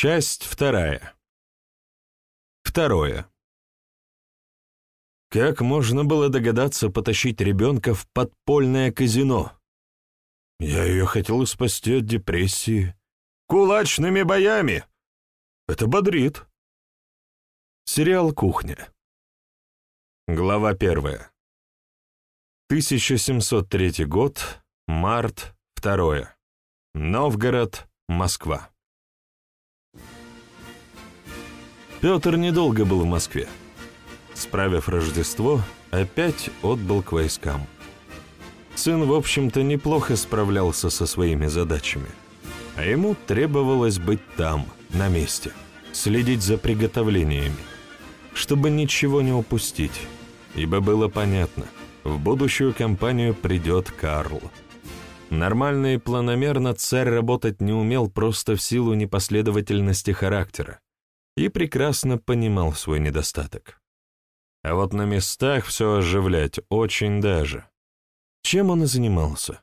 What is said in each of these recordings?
Часть вторая. Второе. Как можно было догадаться потащить ребенка в подпольное казино? Я ее хотел спасти от депрессии. Кулачными боями! Это бодрит. Сериал «Кухня». Глава первая. 1703 год, март, второе. Новгород, Москва. Петр недолго был в Москве. Справив Рождество, опять отбыл к войскам. Сын, в общем-то, неплохо справлялся со своими задачами. А ему требовалось быть там, на месте, следить за приготовлениями, чтобы ничего не упустить, ибо было понятно, в будущую кампанию придет Карл. Нормально и планомерно царь работать не умел просто в силу непоследовательности характера и прекрасно понимал свой недостаток. А вот на местах все оживлять очень даже. Чем он и занимался.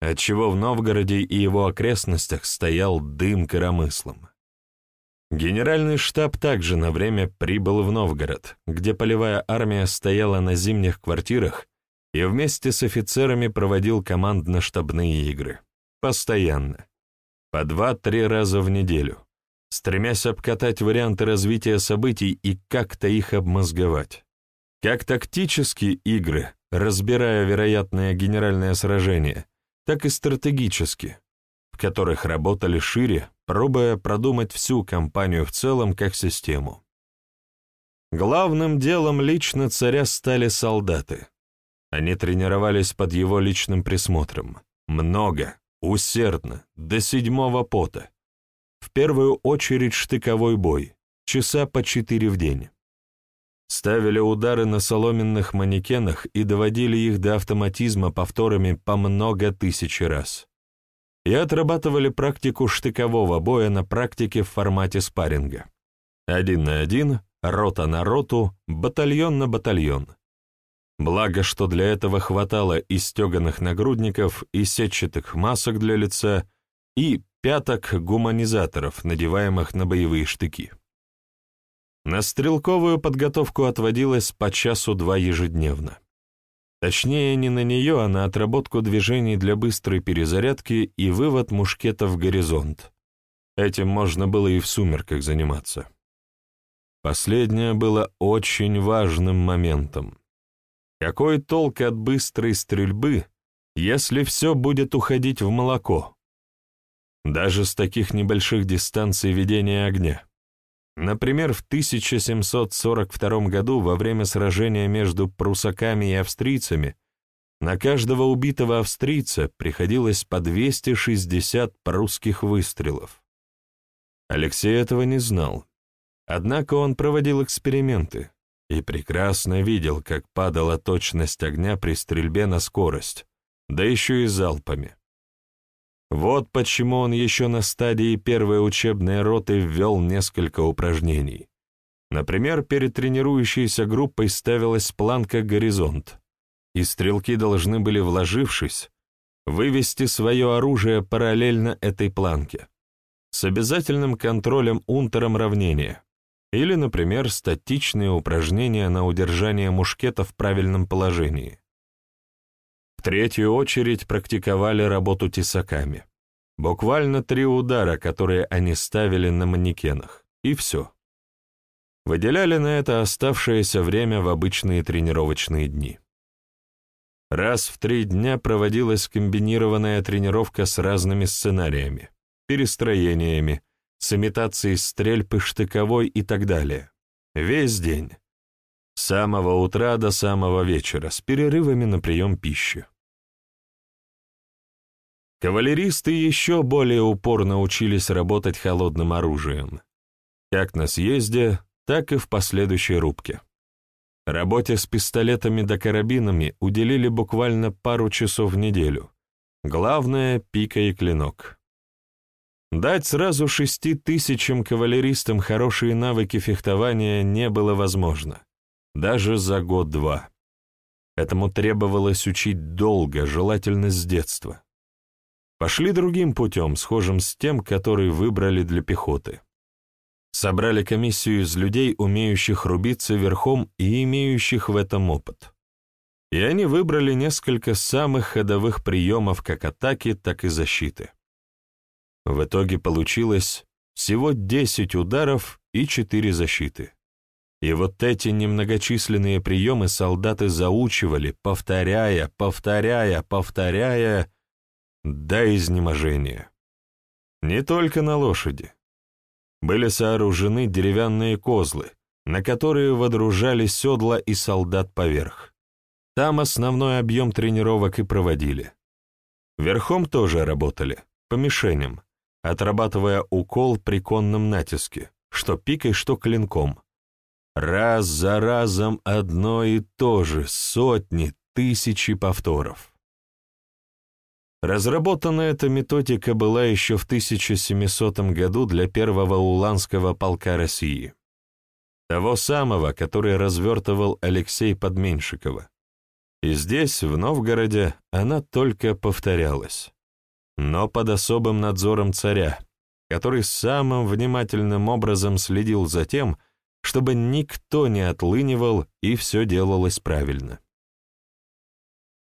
Отчего в Новгороде и его окрестностях стоял дым коромыслом. Генеральный штаб также на время прибыл в Новгород, где полевая армия стояла на зимних квартирах и вместе с офицерами проводил командно-штабные игры. Постоянно. По два-три раза в неделю стремясь обкатать варианты развития событий и как-то их обмозговать. Как тактические игры, разбирая вероятное генеральное сражение, так и стратегически, в которых работали шире, пробуя продумать всю кампанию в целом как систему. Главным делом лично царя стали солдаты. Они тренировались под его личным присмотром. Много, усердно, до седьмого пота в первую очередь штыковой бой, часа по четыре в день. Ставили удары на соломенных манекенах и доводили их до автоматизма повторами по много тысяч раз. И отрабатывали практику штыкового боя на практике в формате спарринга. Один на один, рота на роту, батальон на батальон. Благо, что для этого хватало и стеганых нагрудников, и сетчатых масок для лица, и пяток гуманизаторов, надеваемых на боевые штыки. На стрелковую подготовку отводилось по часу-два ежедневно. Точнее, не на нее, а на отработку движений для быстрой перезарядки и вывод мушкета в горизонт. Этим можно было и в сумерках заниматься. Последнее было очень важным моментом. Какой толк от быстрой стрельбы, если все будет уходить в молоко? Даже с таких небольших дистанций ведения огня. Например, в 1742 году во время сражения между прусаками и австрийцами на каждого убитого австрийца приходилось по 260 прусских выстрелов. Алексей этого не знал. Однако он проводил эксперименты и прекрасно видел, как падала точность огня при стрельбе на скорость, да еще и залпами. Вот почему он еще на стадии первой учебной роты ввел несколько упражнений. Например, перед тренирующейся группой ставилась планка «Горизонт», и стрелки должны были, вложившись, вывести свое оружие параллельно этой планке, с обязательным контролем унтером равнения, или, например, статичные упражнения на удержание мушкета в правильном положении третью очередь практиковали работу тесаками. Буквально три удара, которые они ставили на манекенах, и все. Выделяли на это оставшееся время в обычные тренировочные дни. Раз в три дня проводилась комбинированная тренировка с разными сценариями, перестроениями, с имитацией стрельбы штыковой и так далее. Весь день. С самого утра до самого вечера, с перерывами на прием пищи. Кавалеристы еще более упорно учились работать холодным оружием, как на съезде, так и в последующей рубке. Работе с пистолетами да карабинами уделили буквально пару часов в неделю. Главное — пика и клинок. Дать сразу шести тысячам кавалеристам хорошие навыки фехтования не было возможно, даже за год-два. Этому требовалось учить долго, желательно с детства. Пошли другим путем, схожим с тем, который выбрали для пехоты. Собрали комиссию из людей, умеющих рубиться верхом и имеющих в этом опыт. И они выбрали несколько самых ходовых приемов как атаки, так и защиты. В итоге получилось всего 10 ударов и 4 защиты. И вот эти немногочисленные приемы солдаты заучивали, повторяя, повторяя, повторяя, до изнеможения. Не только на лошади. Были сооружены деревянные козлы, на которые водружали седла и солдат поверх. Там основной объем тренировок и проводили. Верхом тоже работали, по мишеням, отрабатывая укол при конном натиске, что пикой, что клинком. Раз за разом одно и то же, сотни, тысячи повторов. Разработана эта методика была еще в 1700 году для первого Уланского полка России. Того самого, который развертывал Алексей Подменьшикова. И здесь, в Новгороде, она только повторялась но под особым надзором царя, который самым внимательным образом следил за тем, чтобы никто не отлынивал и все делалось правильно.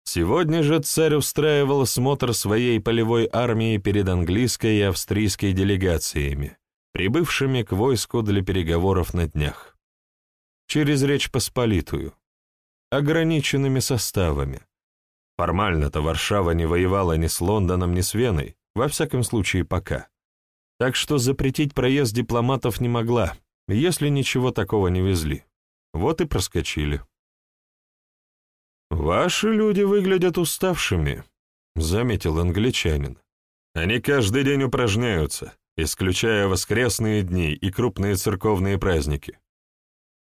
Сегодня же царь устраивал смотр своей полевой армии перед английской и австрийской делегациями, прибывшими к войску для переговоров на днях. Через Речь Посполитую, ограниченными составами, Формально-то Варшава не воевала ни с Лондоном, ни с Веной, во всяком случае пока. Так что запретить проезд дипломатов не могла, если ничего такого не везли. Вот и проскочили. «Ваши люди выглядят уставшими», — заметил англичанин. «Они каждый день упражняются, исключая воскресные дни и крупные церковные праздники».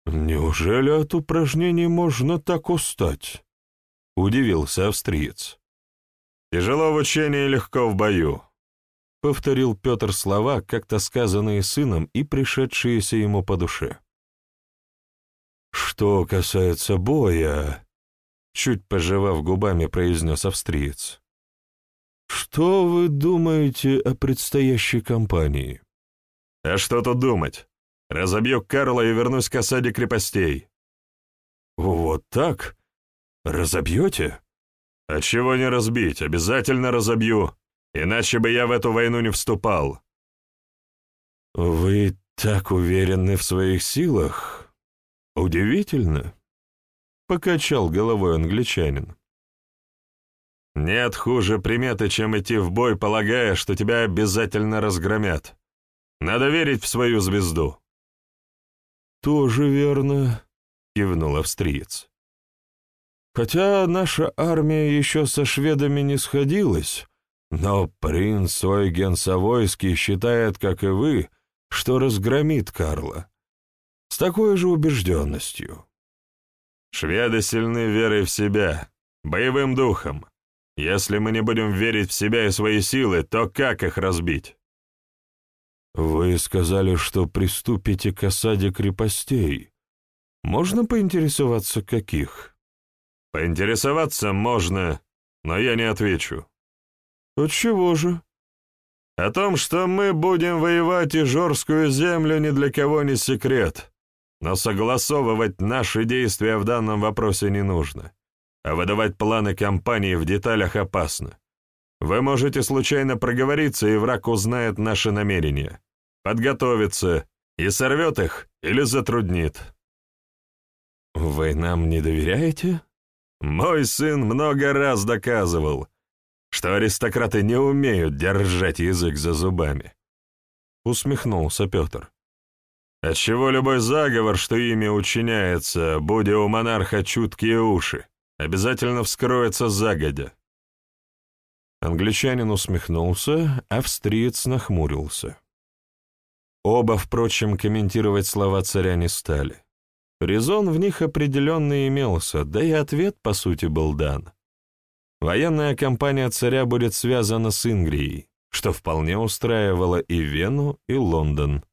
«Неужели от упражнений можно так устать?» — удивился австриец. «Тяжело в учении, легко в бою», — повторил Петр слова, как-то сказанные сыном и пришедшиеся ему по душе. «Что касается боя», — чуть пожевав губами, произнес австриец, «что вы думаете о предстоящей кампании?» «А что тут думать? Разобью Карла и вернусь к осаде крепостей». «Вот так?» «Разобьете?» «А чего не разбить? Обязательно разобью, иначе бы я в эту войну не вступал». «Вы так уверены в своих силах? Удивительно», — покачал головой англичанин. «Нет хуже приметы, чем идти в бой, полагая, что тебя обязательно разгромят. Надо верить в свою звезду». «Тоже верно», — кивнул австриец. Хотя наша армия еще со шведами не сходилась, но принц Ойген Савойский считает, как и вы, что разгромит Карла. С такой же убежденностью. Шведы сильны верой в себя, боевым духом. Если мы не будем верить в себя и свои силы, то как их разбить? Вы сказали, что приступите к осаде крепостей. Можно поинтересоваться, каких? Поинтересоваться можно, но я не отвечу. От чего же? О том, что мы будем воевать и Жорскую землю ни для кого не секрет, но согласовывать наши действия в данном вопросе не нужно, а выдавать планы кампании в деталях опасно. Вы можете случайно проговориться, и враг узнает наши намерения, подготовится и сорвет их или затруднит. «Вы нам не доверяете?» Мой сын много раз доказывал, что аристократы не умеют держать язык за зубами. Усмехнулся Петр. Отчего любой заговор, что ими учиняется, будя у монарха чуткие уши, обязательно вскроется загодя. Англичанин усмехнулся, австриец нахмурился. Оба, впрочем, комментировать слова царя не стали. Резон в них определенно имелся, да и ответ, по сути, был дан. Военная кампания царя будет связана с Ингрией, что вполне устраивало и Вену, и Лондон.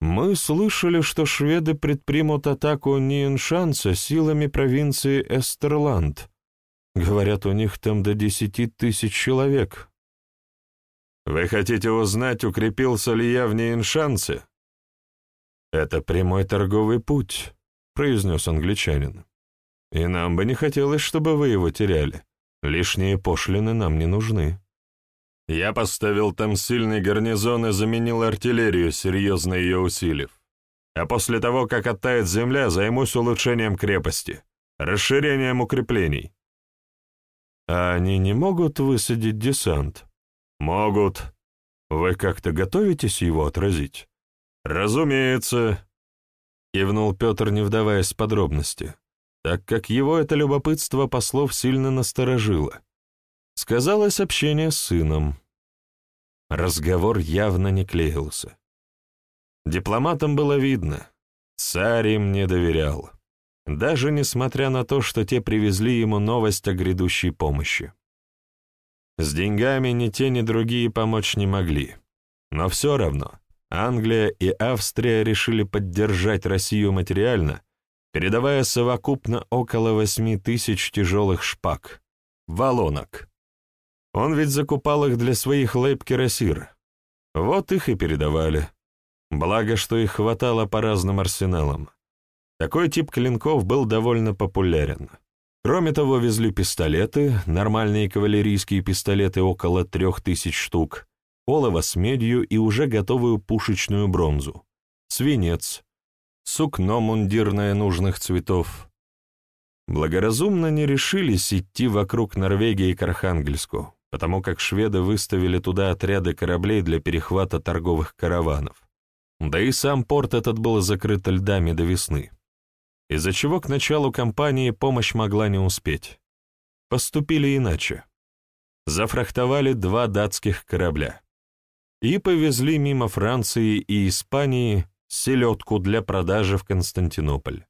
Мы слышали, что шведы предпримут атаку Ниеншанса силами провинции Эстерланд. Говорят, у них там до десяти тысяч человек. Вы хотите узнать, укрепился ли я в Нейншансе? Это прямой торговый путь, произнес англичанин. И нам бы не хотелось, чтобы вы его теряли. Лишние пошлины нам не нужны. Я поставил там сильный гарнизон и заменил артиллерию, серьезно ее усилив. А после того, как оттает земля, займусь улучшением крепости, расширением укреплений. А они не могут высадить десант? Могут. Вы как-то готовитесь его отразить? Разумеется, кивнул Петр, не вдаваясь в подробности, так как его это любопытство послов сильно насторожило. Сказалось общение с сыном. Разговор явно не клеился. Дипломатам было видно, царь им не доверял, даже несмотря на то, что те привезли ему новость о грядущей помощи. С деньгами ни те, ни другие помочь не могли, но все равно Англия и Австрия решили поддержать Россию материально, передавая совокупно около восьми тысяч тяжелых шпаг, валонок. Он ведь закупал их для своих лейб-кирасир. Вот их и передавали. Благо, что их хватало по разным арсеналам. Такой тип клинков был довольно популярен. Кроме того, везли пистолеты, нормальные кавалерийские пистолеты около трех тысяч штук, олово с медью и уже готовую пушечную бронзу, свинец, сукно мундирное нужных цветов. Благоразумно не решились идти вокруг Норвегии к Архангельску, потому как шведы выставили туда отряды кораблей для перехвата торговых караванов. Да и сам порт этот был закрыт льдами до весны, из-за чего к началу кампании помощь могла не успеть. Поступили иначе. Зафрахтовали два датских корабля и повезли мимо Франции и Испании селедку для продажи в Константинополь.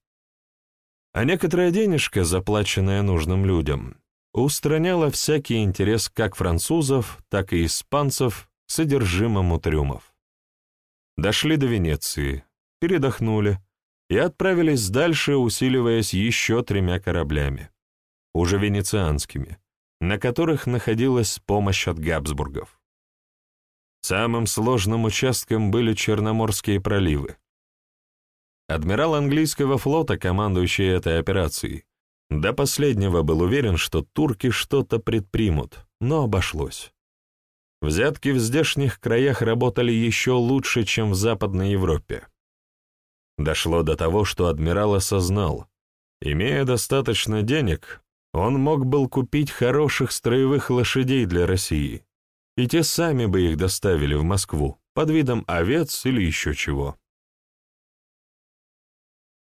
А некоторая денежка, заплаченная нужным людям, устраняла всякий интерес как французов, так и испанцев к содержимому трюмов. Дошли до Венеции, передохнули и отправились дальше, усиливаясь еще тремя кораблями, уже венецианскими, на которых находилась помощь от Габсбургов. Самым сложным участком были Черноморские проливы. Адмирал английского флота, командующий этой операцией, до последнего был уверен, что турки что-то предпримут, но обошлось. Взятки в здешних краях работали еще лучше, чем в Западной Европе. Дошло до того, что адмирал осознал, имея достаточно денег, он мог был купить хороших строевых лошадей для России, и те сами бы их доставили в Москву под видом овец или еще чего.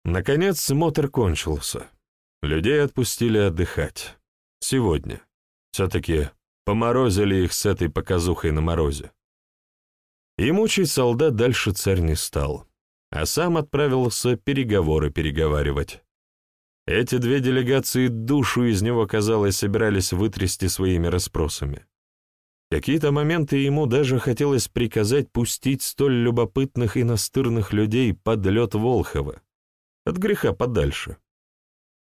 Наконец смотр кончился. Людей отпустили отдыхать. Сегодня. Все-таки поморозили их с этой показухой на морозе. И мучить солдат дальше царь не стал, а сам отправился переговоры переговаривать. Эти две делегации душу из него, казалось, собирались вытрясти своими расспросами. Какие-то моменты ему даже хотелось приказать пустить столь любопытных и настырных людей под лед Волхова, от греха подальше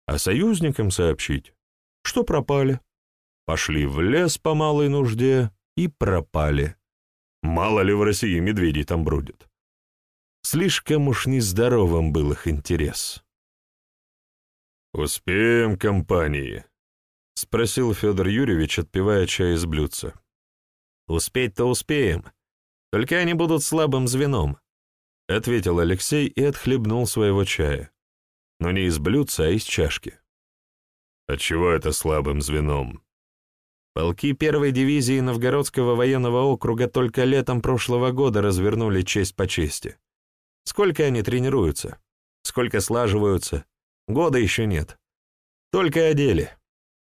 а союзникам сообщить, что пропали. Пошли в лес по малой нужде и пропали. Мало ли в России медведей там бродят. Слишком уж нездоровым был их интерес. «Успеем, компании?» — спросил Федор Юрьевич, отпивая чай из блюдца. «Успеть-то успеем, только они будут слабым звеном», — ответил Алексей и отхлебнул своего чая но не из блюдца, а из чашки. Отчего это слабым звеном? Полки первой дивизии Новгородского военного округа только летом прошлого года развернули честь по чести. Сколько они тренируются? Сколько слаживаются? Года еще нет. Только одели.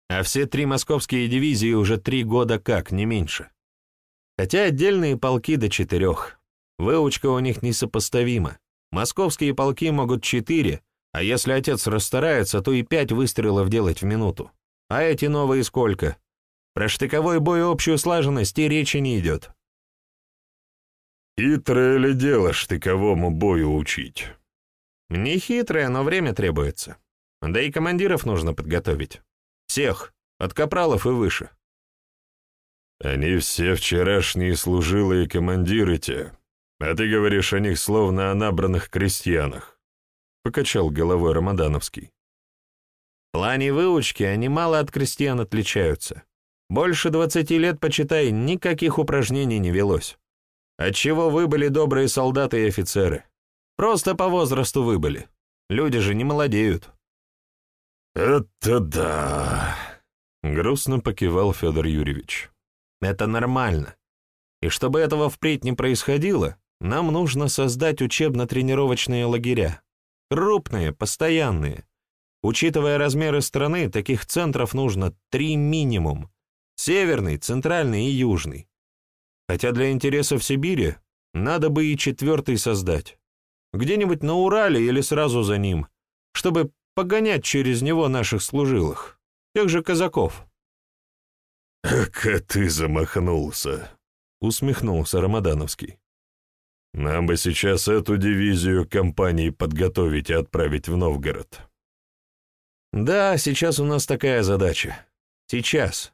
А все три московские дивизии уже три года как, не меньше. Хотя отдельные полки до четырех. Выучка у них несопоставима. Московские полки могут четыре, а если отец расстарается, то и пять выстрелов делать в минуту. А эти новые сколько? Про штыковой бой общую слаженность и речи не идет. Хитрое ли дело штыковому бою учить? Не хитрое, но время требуется. Да и командиров нужно подготовить. Всех, от капралов и выше. Они все вчерашние служилые командиры те, а ты говоришь о них словно о набранных крестьянах, — покачал головой Рамадановский. В плане выучки они мало от крестьян отличаются. Больше двадцати лет, почитай, никаких упражнений не велось. Отчего выбыли добрые солдаты и офицеры. Просто по возрасту выбыли. Люди же не молодеют. «Это да!» — грустно покивал Федор Юрьевич. «Это нормально. И чтобы этого впредь не происходило, нам нужно создать учебно-тренировочные лагеря. Крупные, постоянные. Учитывая размеры страны, таких центров нужно три минимум. Северный, центральный и южный. Хотя для интересов Сибири надо бы и четвертый создать. Где-нибудь на Урале или сразу за ним, чтобы погонять через него наших служилых, тех же казаков. «Как ты замахнулся!» — усмехнулся Рамадановский. «Нам бы сейчас эту дивизию компании подготовить и отправить в Новгород». «Да, сейчас у нас такая задача. Сейчас.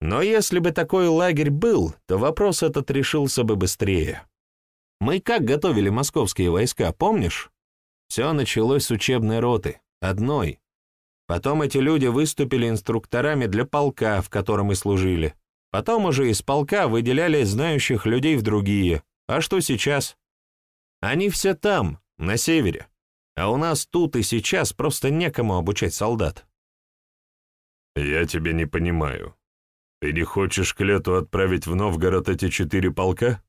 Но если бы такой лагерь был, то вопрос этот решился бы быстрее. Мы как готовили московские войска, помнишь? Все началось с учебной роты, одной. Потом эти люди выступили инструкторами для полка, в котором мы служили. Потом уже из полка выделяли знающих людей в другие. А что сейчас? Они все там, на севере. А у нас тут и сейчас просто некому обучать солдат. Я тебя не понимаю. Ты не хочешь к лету отправить в Новгород эти четыре полка?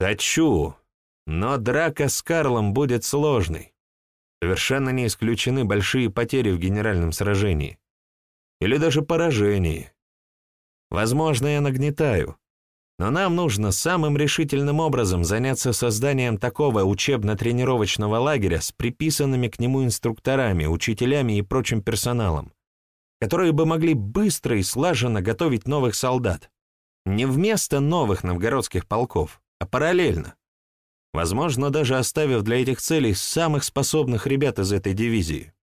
Хочу, но драка с Карлом будет сложной. Совершенно не исключены большие потери в генеральном сражении. Или даже поражении. Возможно, я нагнетаю. Но нам нужно самым решительным образом заняться созданием такого учебно-тренировочного лагеря с приписанными к нему инструкторами, учителями и прочим персоналом, которые бы могли быстро и слаженно готовить новых солдат. Не вместо новых новгородских полков, а параллельно. Возможно, даже оставив для этих целей самых способных ребят из этой дивизии.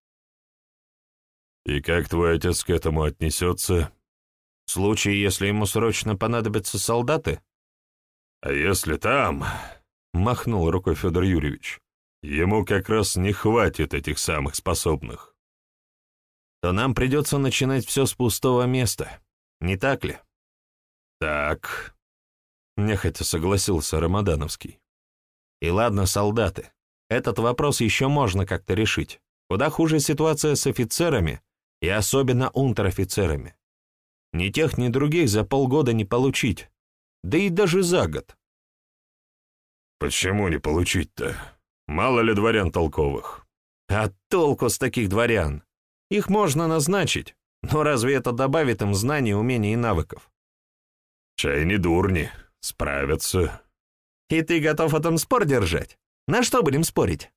«И как твой отец к этому отнесется?» В случае, если ему срочно понадобятся солдаты? А если там, — махнул рукой Федор Юрьевич, — ему как раз не хватит этих самых способных. То нам придется начинать все с пустого места, не так ли? Так, — нехотя согласился Рамадановский. И ладно, солдаты, этот вопрос еще можно как-то решить. Куда хуже ситуация с офицерами и особенно унтер-офицерами. Ни тех, ни других за полгода не получить, да и даже за год. Почему не получить-то? Мало ли дворян толковых? А толку с таких дворян? Их можно назначить, но разве это добавит им знаний, умений и навыков? Чай не дурни, справятся. И ты готов о том спор держать? На что будем спорить?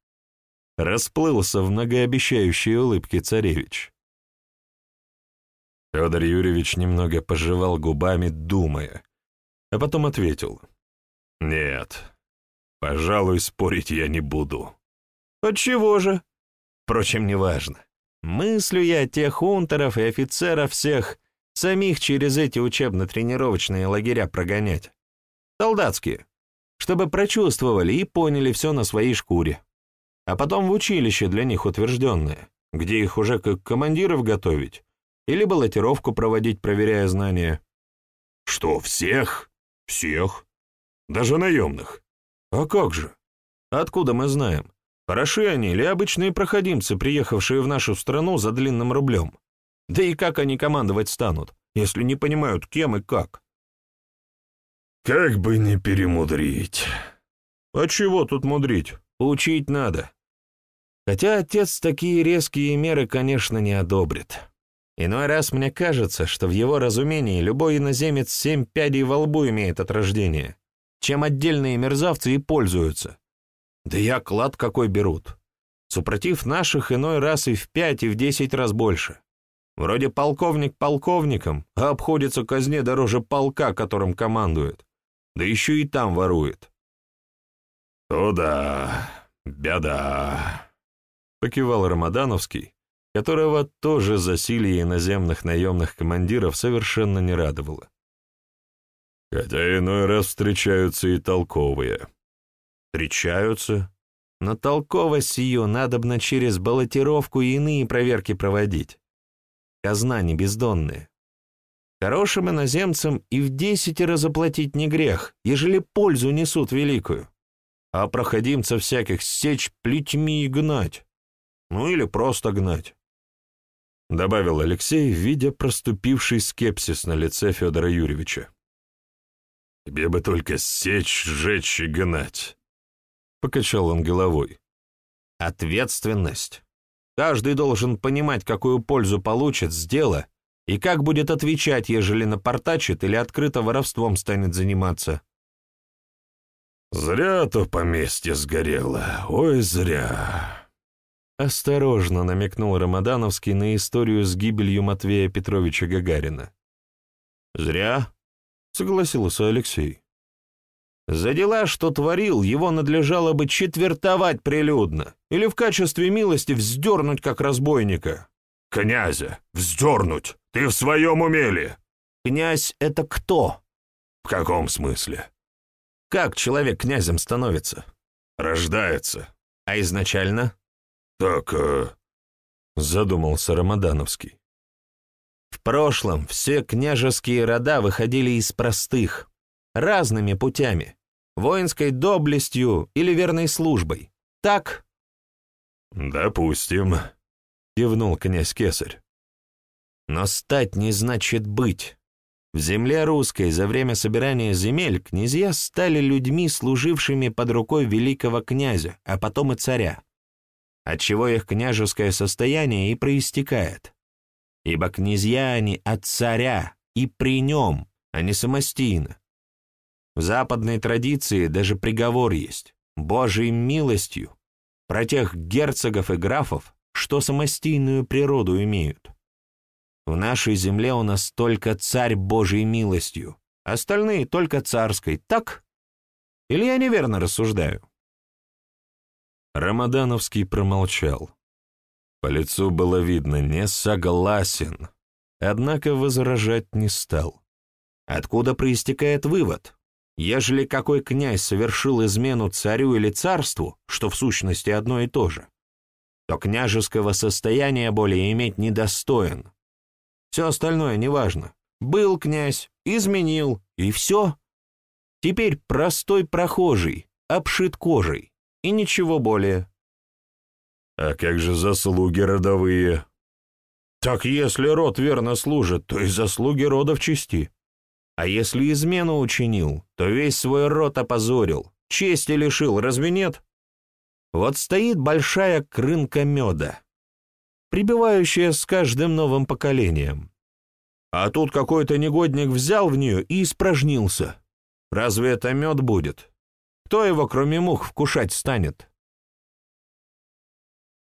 Расплылся в многообещающей улыбке царевич. Федор Юрьевич немного пожевал губами, думая, а потом ответил. «Нет, пожалуй, спорить я не буду». «Отчего же?» Впрочем, неважно. Мыслю я тех унтеров и офицеров всех самих через эти учебно-тренировочные лагеря прогонять. Солдатские, чтобы прочувствовали и поняли все на своей шкуре. А потом в училище для них утвержденное, где их уже как командиров готовить, или баллотировку проводить, проверяя знания. Что, всех? Всех? Даже наемных? А как же? Откуда мы знаем? Хороши они или обычные проходимцы, приехавшие в нашу страну за длинным рублем? Да и как они командовать станут, если не понимают, кем и как? Как бы не перемудрить. А чего тут мудрить? Учить надо. Хотя отец такие резкие меры, конечно, не одобрит. Иной раз мне кажется, что в его разумении любой иноземец семь пядей во лбу имеет от рождения, чем отдельные мерзавцы и пользуются. Да я клад какой берут. Супротив наших иной раз и в пять, и в десять раз больше. Вроде полковник полковником, а обходится казне дороже полка, которым командует. Да еще и там ворует. «О да, беда», — покивал Рамадановский, которого тоже засилие иноземных наемных командиров совершенно не радовало. Хотя иной раз встречаются и толковые. Встречаются. Но толковость ее надобно через баллотировку и иные проверки проводить. Казна не бездонная. Хорошим иноземцам и в десятеро заплатить не грех, ежели пользу несут великую. А проходимцев всяких сечь плетьми и гнать. Ну или просто гнать. Добавил Алексей, видя проступивший скепсис на лице Федора Юрьевича. «Тебе бы только сечь, сжечь и гнать», — покачал он головой. «Ответственность. Каждый должен понимать, какую пользу получит с дела и как будет отвечать, ежели напортачит или открыто воровством станет заниматься». «Зря то поместье сгорело, ой, зря!» Осторожно намекнул Рамадановский на историю с гибелью Матвея Петровича Гагарина. «Зря», — согласился Алексей. «За дела, что творил, его надлежало бы четвертовать прилюдно или в качестве милости вздернуть, как разбойника». «Князя! Вздернуть! Ты в своем умели!» «Князь — это кто?» «В каком смысле?» «Как человек князем становится?» «Рождается». «А изначально?» «Так...» э... — задумался Рамадановский. В прошлом все княжеские рода выходили из простых, разными путями, воинской доблестью или верной службой. Так? «Допустим», — кивнул князь Кесарь. «Но стать не значит быть. В земле русской за время собирания земель князья стали людьми, служившими под рукой великого князя, а потом и царя, отчего их княжеское состояние и проистекает ибо князья они от царя и при нем, а не самостийно. В западной традиции даже приговор есть, Божьей милостью, про тех герцогов и графов, что самостийную природу имеют. В нашей земле у нас только царь Божьей милостью, остальные только царской, так? Или я неверно рассуждаю? Рамадановский промолчал. По лицу было видно «не согласен», однако возражать не стал. Откуда проистекает вывод? Ежели какой князь совершил измену царю или царству, что в сущности одно и то же, то княжеского состояния более иметь недостоин. Все остальное неважно. Был князь, изменил, и все. Теперь простой прохожий, обшит кожей, и ничего более. А как же заслуги родовые? Так если род верно служит, то и заслуги рода в чести. А если измену учинил, то весь свой род опозорил, чести лишил, разве нет? Вот стоит большая крынка меда, прибывающая с каждым новым поколением. А тут какой-то негодник взял в нее и испражнился. Разве это мед будет? Кто его, кроме мух, вкушать станет?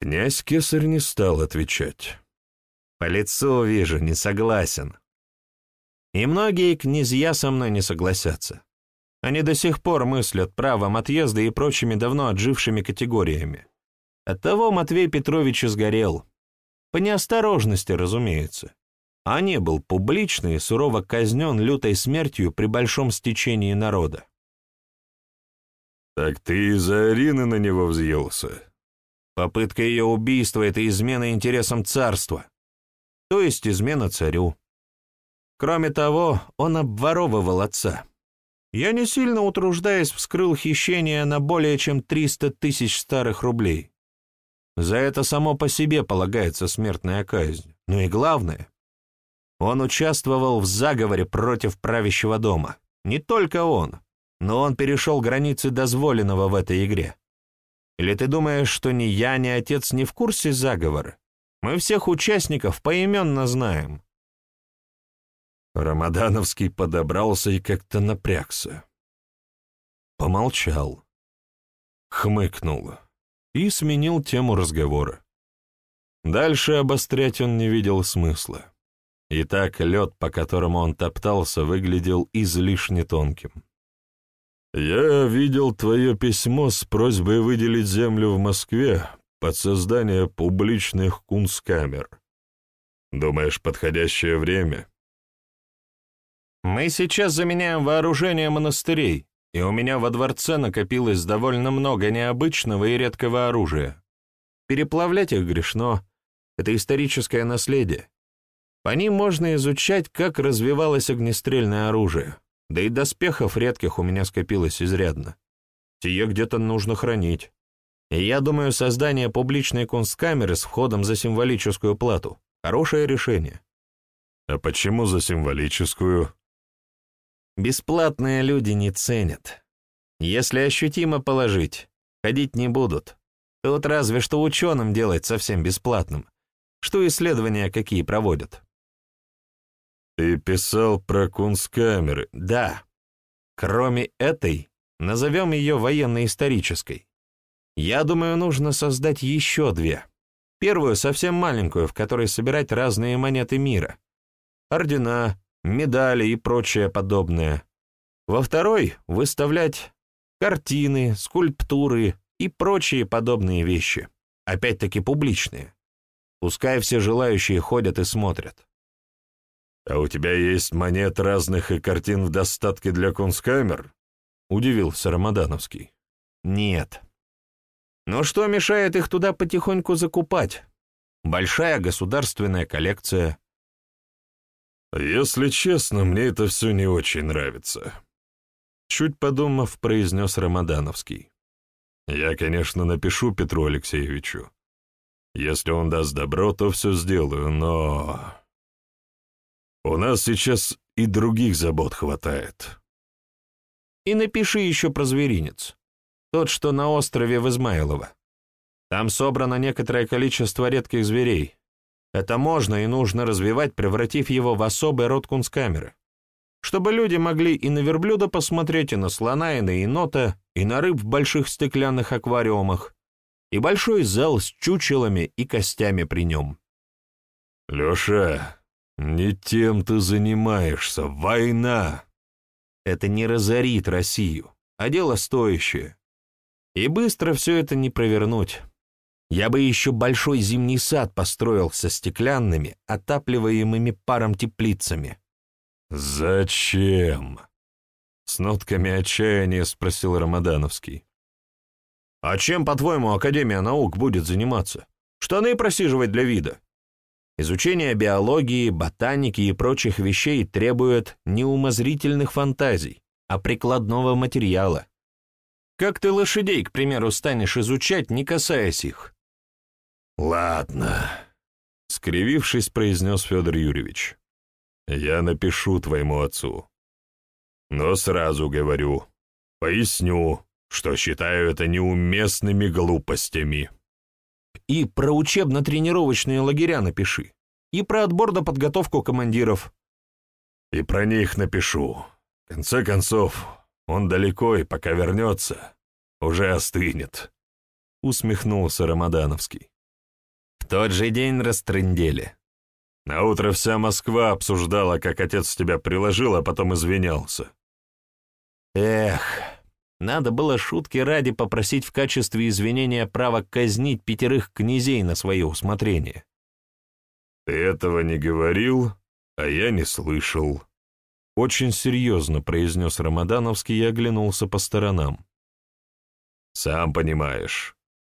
Князь Кесарь не стал отвечать. «По лицу вижу, не согласен. И многие князья со мной не согласятся. Они до сих пор мыслят правом отъезда и прочими давно отжившими категориями. Оттого Матвей Петрович сгорел. По неосторожности, разумеется. А не был публично и сурово казнен лютой смертью при большом стечении народа. «Так ты из-за Арины на него взъелся?» Попытка ее убийства — это измена интересам царства, то есть измена царю. Кроме того, он обворовывал отца. Я не сильно утруждаясь вскрыл хищение на более чем 300 тысяч старых рублей. За это само по себе полагается смертная казнь. Ну и главное, он участвовал в заговоре против правящего дома. Не только он, но он перешел границы дозволенного в этой игре. Или ты думаешь, что ни я, ни отец не в курсе заговора? Мы всех участников поименно знаем». Рамадановский подобрался и как-то напрягся. Помолчал, хмыкнул и сменил тему разговора. Дальше обострять он не видел смысла. И так лед, по которому он топтался, выглядел излишне тонким. «Я видел твое письмо с просьбой выделить землю в Москве под создание публичных кунсткамер. Думаешь, подходящее время? Мы сейчас заменяем вооружение монастырей, и у меня во дворце накопилось довольно много необычного и редкого оружия. Переплавлять их грешно. Это историческое наследие. По ним можно изучать, как развивалось огнестрельное оружие. Да и доспехов редких у меня скопилось изрядно. Сие где-то нужно хранить. И я думаю, создание публичной кунсткамеры с входом за символическую плату — хорошее решение. А почему за символическую? Бесплатные люди не ценят. Если ощутимо положить, ходить не будут. Тут разве что ученым делать совсем бесплатным. Что исследования какие проводят? Ты писал про кунсткамеры. Да. Кроме этой, назовем ее военно-исторической. Я думаю, нужно создать еще две. Первую совсем маленькую, в которой собирать разные монеты мира. Ордена, медали и прочее подобное. Во второй — выставлять картины, скульптуры и прочие подобные вещи. Опять-таки публичные. Пускай все желающие ходят и смотрят. «А у тебя есть монет разных и картин в достатке для кунсткамер?» — удивился Рамадановский. «Нет. Но что мешает их туда потихоньку закупать? Большая государственная коллекция». «Если честно, мне это все не очень нравится», — чуть подумав, произнес Рамадановский. «Я, конечно, напишу Петру Алексеевичу. Если он даст добро, то все сделаю, но...» У нас сейчас и других забот хватает. И напиши еще про зверинец. Тот, что на острове в Измайлово. Там собрано некоторое количество редких зверей. Это можно и нужно развивать, превратив его в особый род кунсткамеры. Чтобы люди могли и на верблюда посмотреть, и на слона, и на енота, и на рыб в больших стеклянных аквариумах, и большой зал с чучелами и костями при нем. «Леша, «Не тем ты занимаешься. Война!» Это не разорит Россию, а дело стоящее. И быстро все это не провернуть. Я бы еще большой зимний сад построил со стеклянными, отапливаемыми паром теплицами. «Зачем?» С нотками отчаяния спросил Рамадановский. «А чем, по-твоему, Академия наук будет заниматься? Штаны просиживать для вида? Изучение биологии, ботаники и прочих вещей требует не умозрительных фантазий, а прикладного материала. Как ты лошадей, к примеру, станешь изучать, не касаясь их? «Ладно», — скривившись, произнес Федор Юрьевич. «Я напишу твоему отцу. Но сразу говорю, поясню, что считаю это неуместными глупостями». И про учебно-тренировочные лагеря напиши. И про отбор до подготовку командиров. И про них напишу. В конце концов, он далеко, и пока вернется, уже остынет. Усмехнулся Рамадановский. В тот же день растрындели. На утро вся Москва обсуждала, как отец тебя приложил, а потом извинялся. Эх, надо было шутки ради попросить в качестве извинения право казнить пятерых князей на свое усмотрение. «Ты этого не говорил, а я не слышал», — очень серьезно произнес Рамадановский и оглянулся по сторонам. «Сам понимаешь,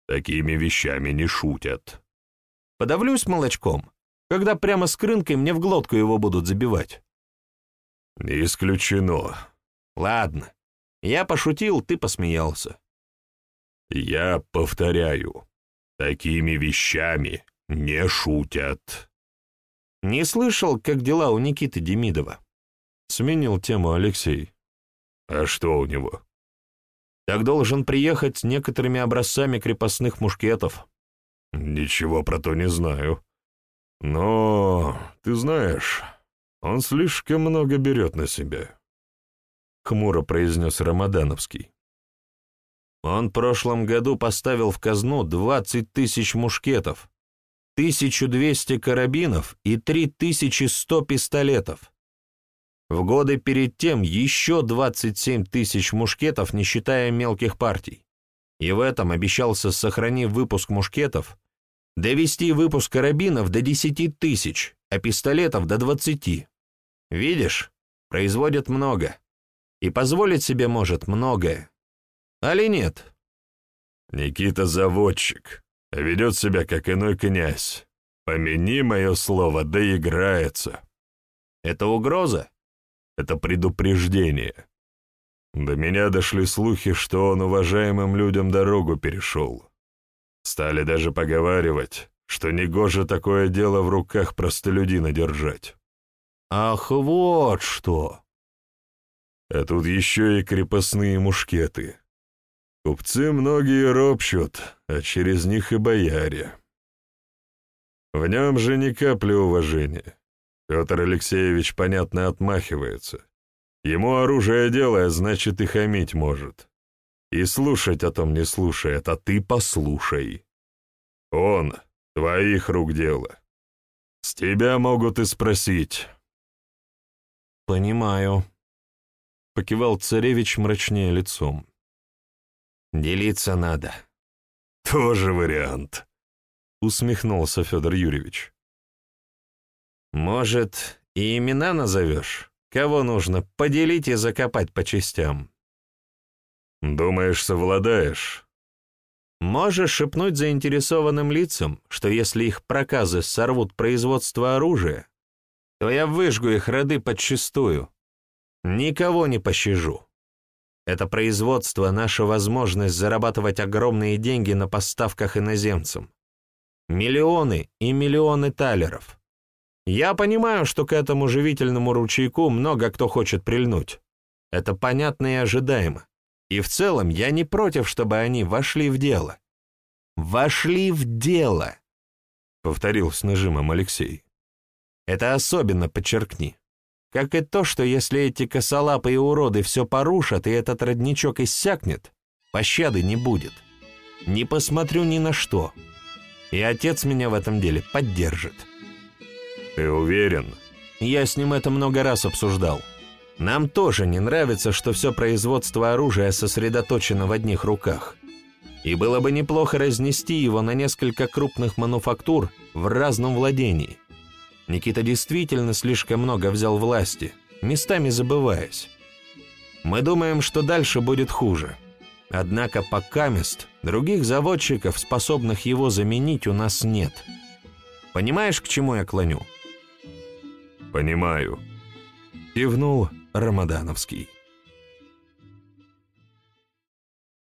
такими вещами не шутят». «Подавлюсь молочком, когда прямо с крынкой мне в глотку его будут забивать». «Не исключено». «Ладно, я пошутил, ты посмеялся. Я повторяю, такими вещами не шутят. Не слышал, как дела у Никиты Демидова? Сменил тему Алексей. А что у него? Так должен приехать с некоторыми образцами крепостных мушкетов. Ничего про то не знаю. Но, ты знаешь, он слишком много берет на себя. — хмуро произнес Рамадановский. «Он в прошлом году поставил в казну 20 тысяч мушкетов, 1200 карабинов и 3100 пистолетов. В годы перед тем еще 27 тысяч мушкетов, не считая мелких партий. И в этом обещался, сохранив выпуск мушкетов, довести выпуск карабинов до 10 тысяч, а пистолетов до 20. Видишь, производит много. И позволить себе может многое. Али нет? Никита заводчик, ведет себя как иной князь. Помяни мое слово, доиграется. Это угроза? Это предупреждение. До меня дошли слухи, что он уважаемым людям дорогу перешел. Стали даже поговаривать, что негоже такое дело в руках простолюдина держать. Ах, вот что! А тут еще и крепостные мушкеты. Купцы многие ропщут, а через них и бояре. В нем же ни капли уважения. Петр Алексеевич, понятно, отмахивается. Ему оружие делая, значит, и хамить может. И слушать о том не слушает, а ты послушай. Он, твоих рук дело. С тебя могут и спросить. Понимаю. Покивал царевич мрачнее лицом. Делиться надо. Тоже вариант. Усмехнулся Федор Юрьевич. Может, и имена назовешь? Кого нужно поделить и закопать по частям? Думаешь, совладаешь? Можешь шепнуть заинтересованным лицам, что если их проказы сорвут производство оружия, то я выжгу их роды подчистую. Никого не пощажу. Это производство — наша возможность зарабатывать огромные деньги на поставках иноземцам. Миллионы и миллионы талеров. Я понимаю, что к этому живительному ручейку много кто хочет прильнуть. Это понятно и ожидаемо. И в целом я не против, чтобы они вошли в дело. Вошли в дело, — повторил с нажимом Алексей. Это особенно подчеркни. Как и то, что если эти косолапые уроды все порушат, и этот родничок иссякнет, пощады не будет. Не посмотрю ни на что. И отец меня в этом деле поддержит. Ты уверен? Я с ним это много раз обсуждал. Нам тоже не нравится, что все производство оружия сосредоточено в одних руках. И было бы неплохо разнести его на несколько крупных мануфактур в разном владении – Никита действительно слишком много взял власти, местами забываясь. Мы думаем, что дальше будет хуже. Однако пока мест других заводчиков, способных его заменить, у нас нет. Понимаешь, к чему я клоню? Понимаю. Кивнул Рамадановский.